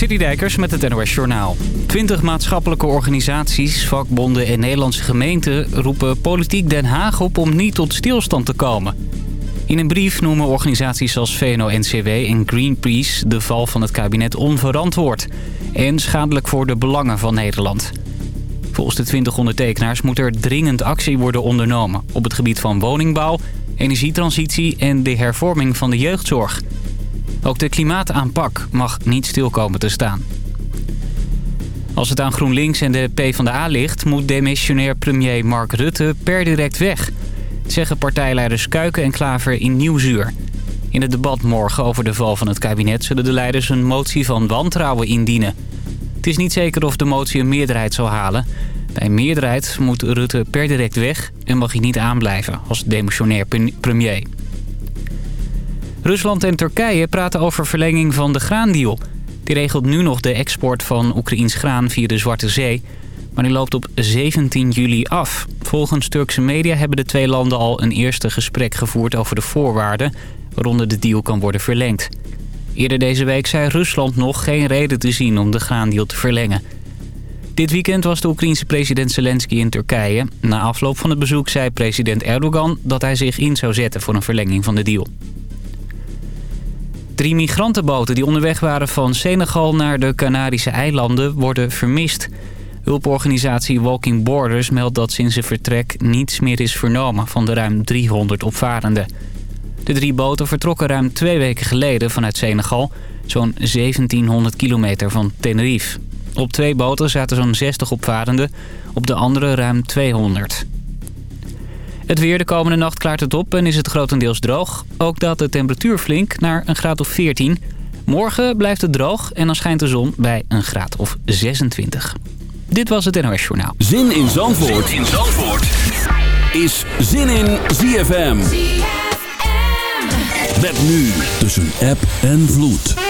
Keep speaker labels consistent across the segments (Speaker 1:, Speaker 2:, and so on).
Speaker 1: Citydijkers met het NOS Journaal. Twintig maatschappelijke organisaties, vakbonden en Nederlandse gemeenten... roepen politiek Den Haag op om niet tot stilstand te komen. In een brief noemen organisaties als VNO-NCW en Greenpeace... de val van het kabinet onverantwoord... en schadelijk voor de belangen van Nederland. Volgens de 20 ondertekenaars moet er dringend actie worden ondernomen... op het gebied van woningbouw, energietransitie en de hervorming van de jeugdzorg... Ook de klimaataanpak mag niet stil komen te staan. Als het aan GroenLinks en de PvdA ligt... moet demissionair premier Mark Rutte per direct weg... zeggen partijleiders Kuiken en Klaver in Nieuwzuur. In het debat morgen over de val van het kabinet... zullen de leiders een motie van wantrouwen indienen. Het is niet zeker of de motie een meerderheid zal halen. Bij meerderheid moet Rutte per direct weg... en mag hij niet aanblijven als demissionair premier. Rusland en Turkije praten over verlenging van de graandeal. Die regelt nu nog de export van Oekraïns graan via de Zwarte Zee. Maar die loopt op 17 juli af. Volgens Turkse media hebben de twee landen al een eerste gesprek gevoerd over de voorwaarden... waaronder de deal kan worden verlengd. Eerder deze week zei Rusland nog geen reden te zien om de graandeal te verlengen. Dit weekend was de Oekraïense president Zelensky in Turkije. Na afloop van het bezoek zei president Erdogan dat hij zich in zou zetten voor een verlenging van de deal. Drie migrantenboten die onderweg waren van Senegal naar de Canarische eilanden worden vermist. Hulporganisatie Walking Borders meldt dat sinds zijn vertrek niets meer is vernomen van de ruim 300 opvarenden. De drie boten vertrokken ruim twee weken geleden vanuit Senegal, zo'n 1700 kilometer van Tenerife. Op twee boten zaten zo'n 60 opvarenden, op de andere ruim 200. Het weer de komende nacht klaart het op en is het grotendeels droog. Ook daalt de temperatuur flink naar een graad of 14. Morgen blijft het droog en dan schijnt de zon bij een graad of 26. Dit was het NOS Journaal.
Speaker 2: Zin in Zandvoort, zin in Zandvoort. is Zin in ZFM. ZFM. Met nu tussen app en vloed.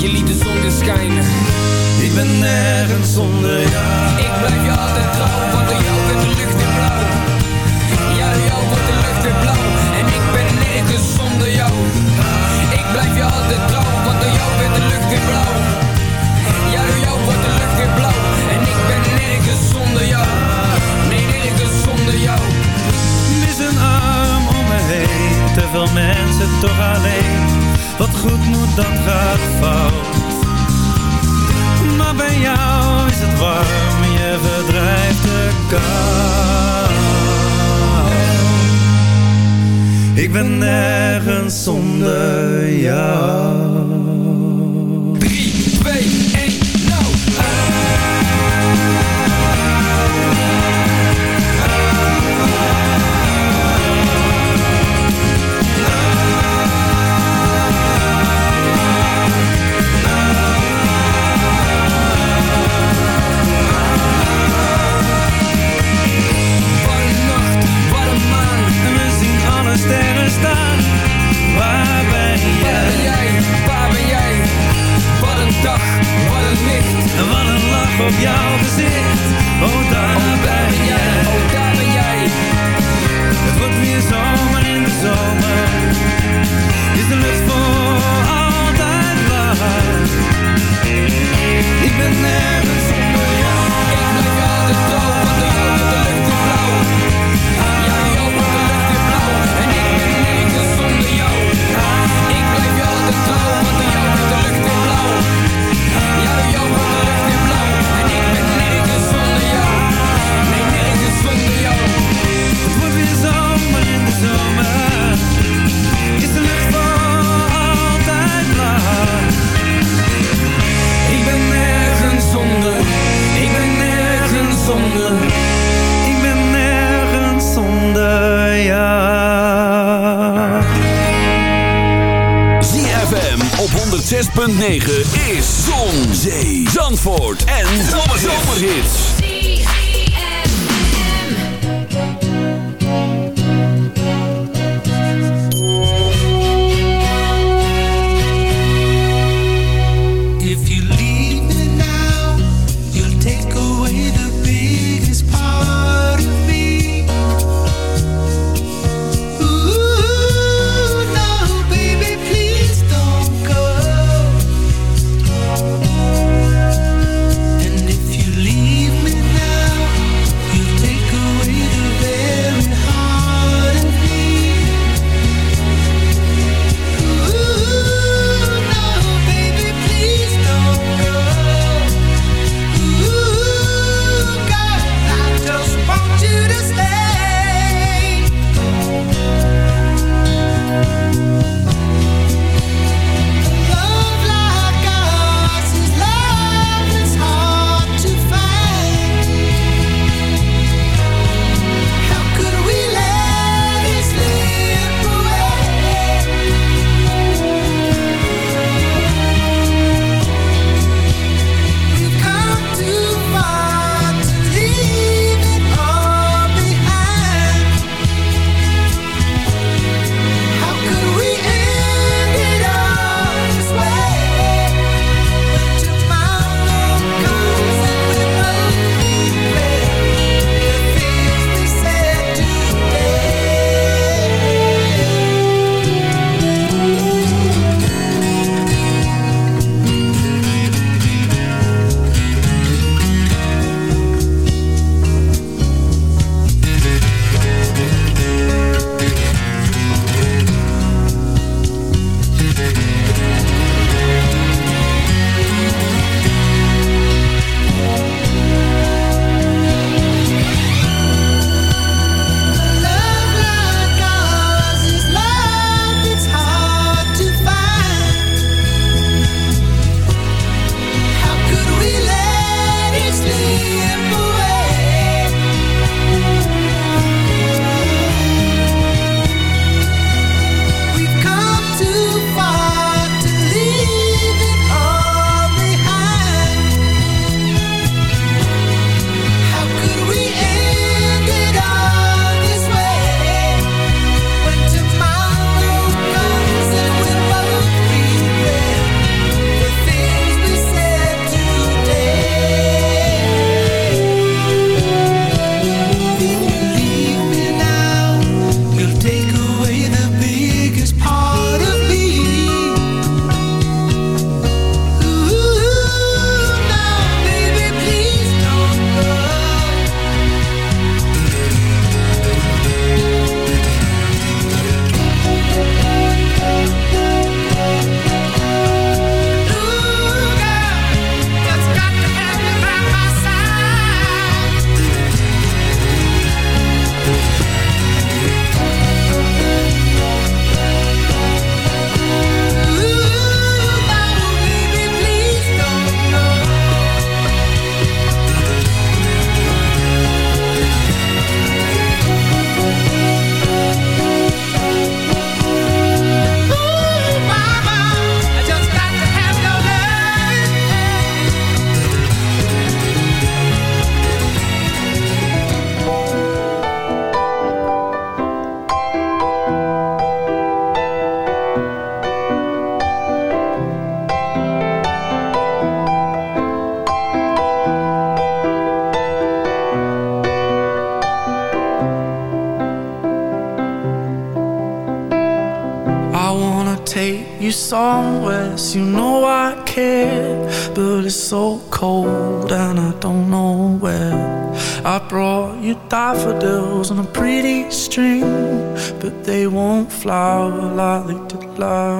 Speaker 3: Je liet de zon schijnen.
Speaker 4: Ik ben nergens zonder jou.
Speaker 3: Ik blijf je altijd trouw, want door jou wordt de lucht weer blauw. Ja, door jou wordt de lucht weer blauw. En ik ben nergens zonder jou. Ik blijf je altijd trouw, want door jou wordt de lucht weer blauw. Ja, door jou wordt de lucht weer blauw. En ik ben nergens zonder jou. Nee, nergens zonder jou.
Speaker 4: Mis een arm om me heen. Te veel mensen toch alleen. Wat goed moet, dat gaat fout. Maar bij jou is het warm, je verdrijft de kou. Ik ben nergens zonder jou.
Speaker 3: 3, 2, 1, nou!
Speaker 4: Staan. Waar ben
Speaker 3: Waar ben
Speaker 4: jij?
Speaker 3: Waar ben jij? Wat een dag, wat een licht.
Speaker 4: En wat een lach op jouw gezicht. Oh, daar
Speaker 3: Oh,
Speaker 4: ben
Speaker 3: jij, oh, daar ben jij.
Speaker 4: Het wordt weer zomer in de zomer. Is de lucht voor altijd blauw. Ik ben nergens zonder jou.
Speaker 3: Ik blijf altijd
Speaker 5: 106.9
Speaker 4: won't flower like the love.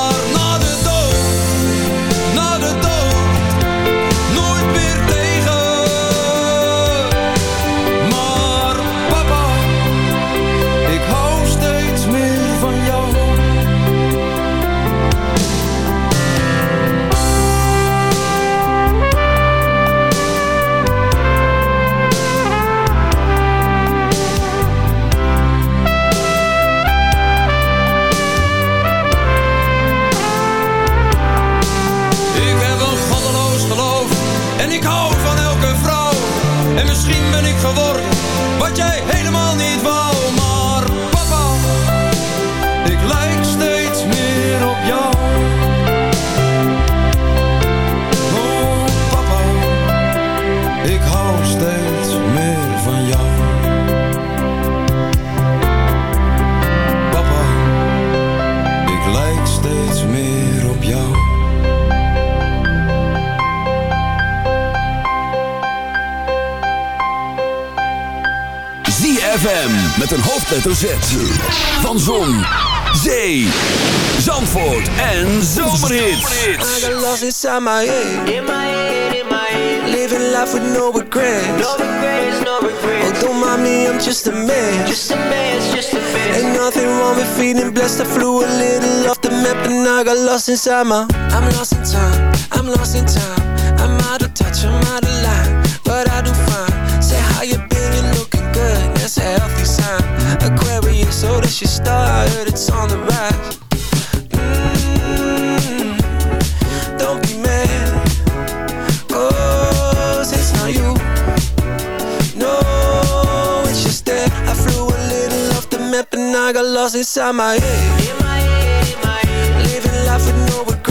Speaker 6: ZFM met een hoofdletter Z. Van Zon, Zee, Zandvoort en Zomerhits.
Speaker 7: I got lost inside my head. In my head, in my head. Living life with no regrets. No regrets, no regrets. Oh, don't mind me, I'm just a man. Just a man, just a man. Ain't nothing wrong with feeling blessed. I flew a little off the map and I got lost inside my. I'm lost in time. I'm lost in time. I'm out of touch. I'm out of line. Aquarius, so that's your star. It's on the rise. Mm, don't be mad. Oh, it's not you. No, it's just that I flew a little off the map and I got lost inside my head. Living life with no regrets.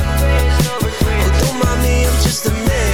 Speaker 7: Just a man.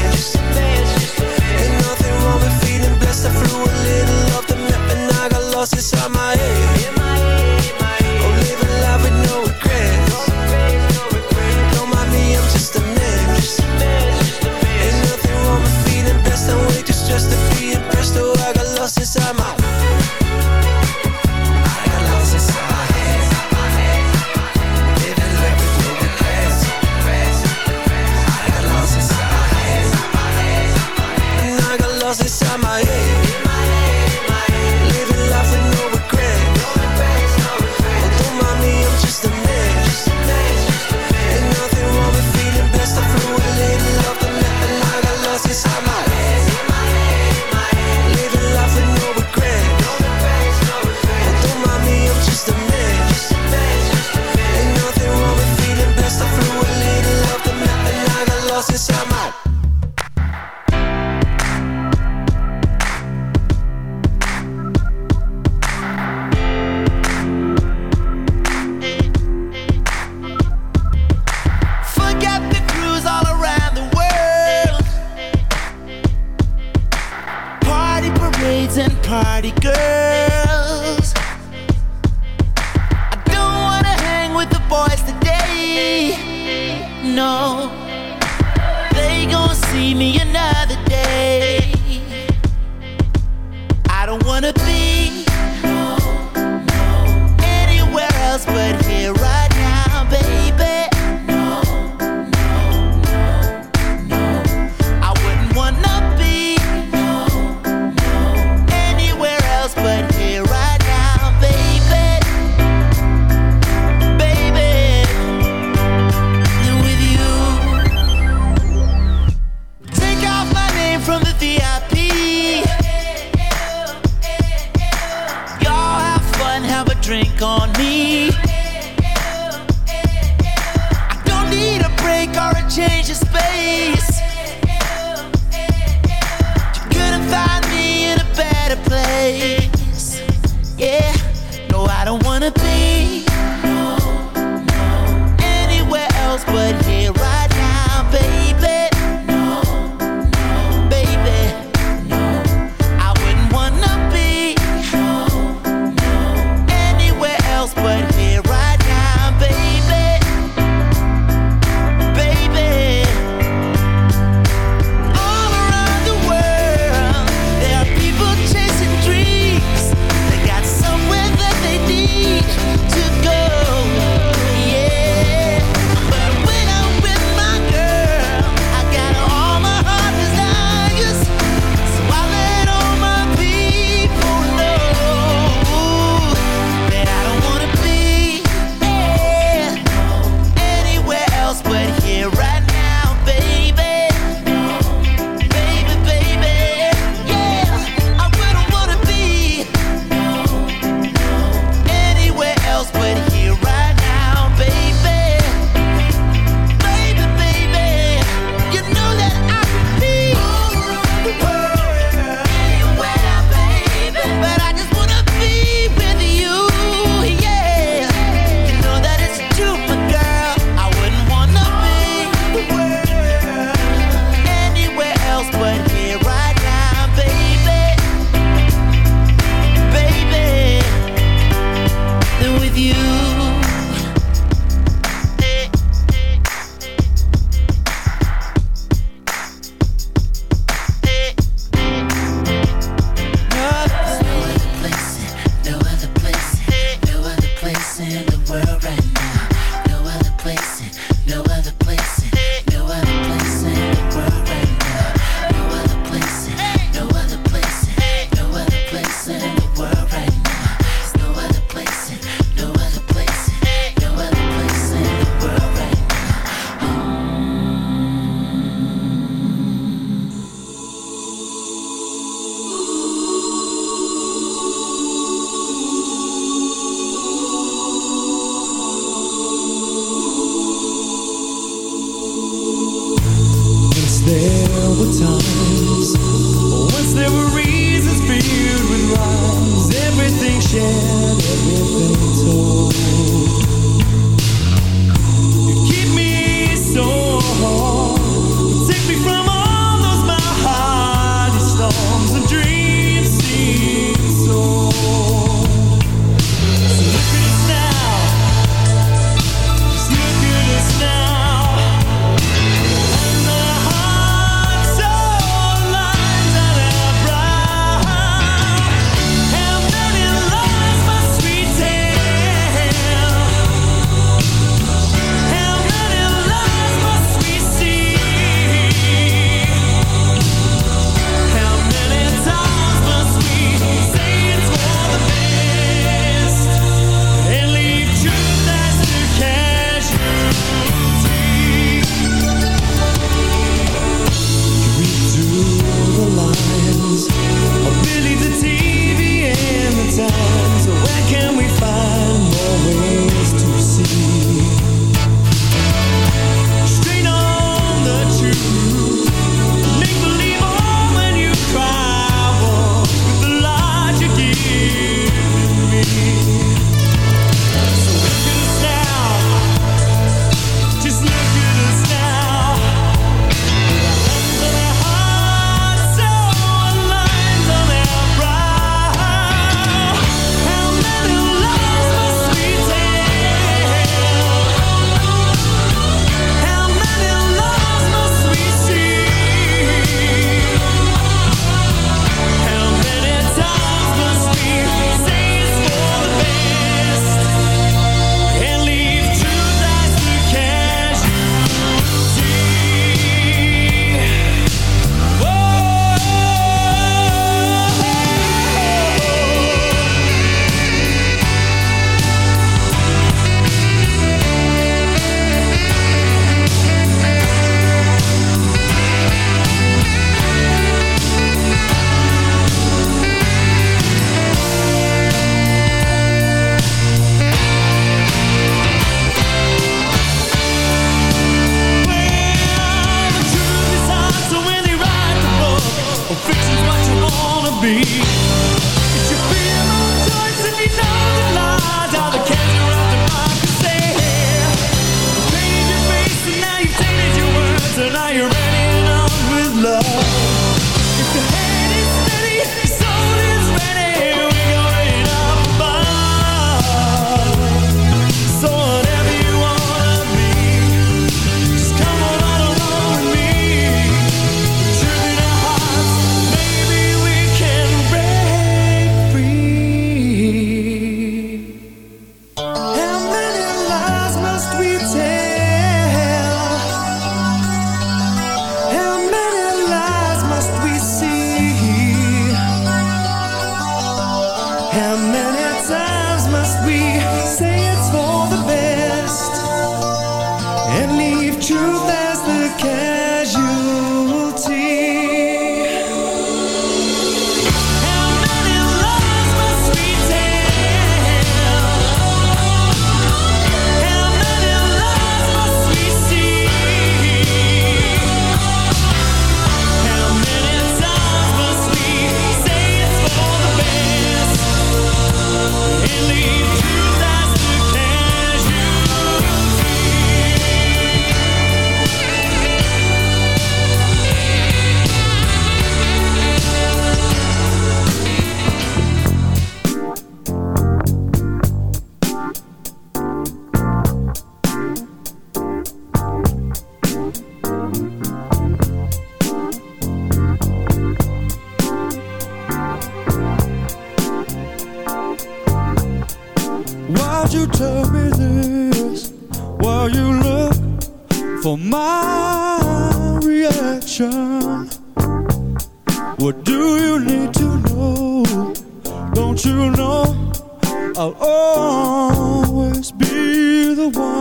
Speaker 8: One?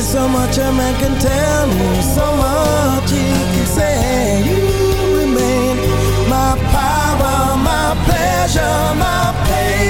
Speaker 7: There's so much a man can tell me, so much he can say. You remain my power, my pleasure, my pain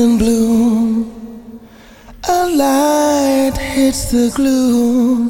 Speaker 9: in bloom. A light hits the gloom.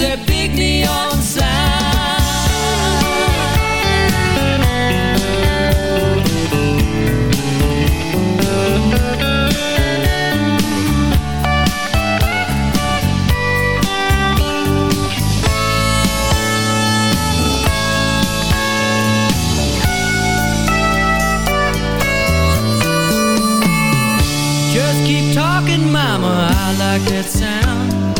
Speaker 10: that big neon sign Just keep talking, mama, I like that sound.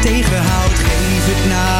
Speaker 11: tegenhoudt, geef het na.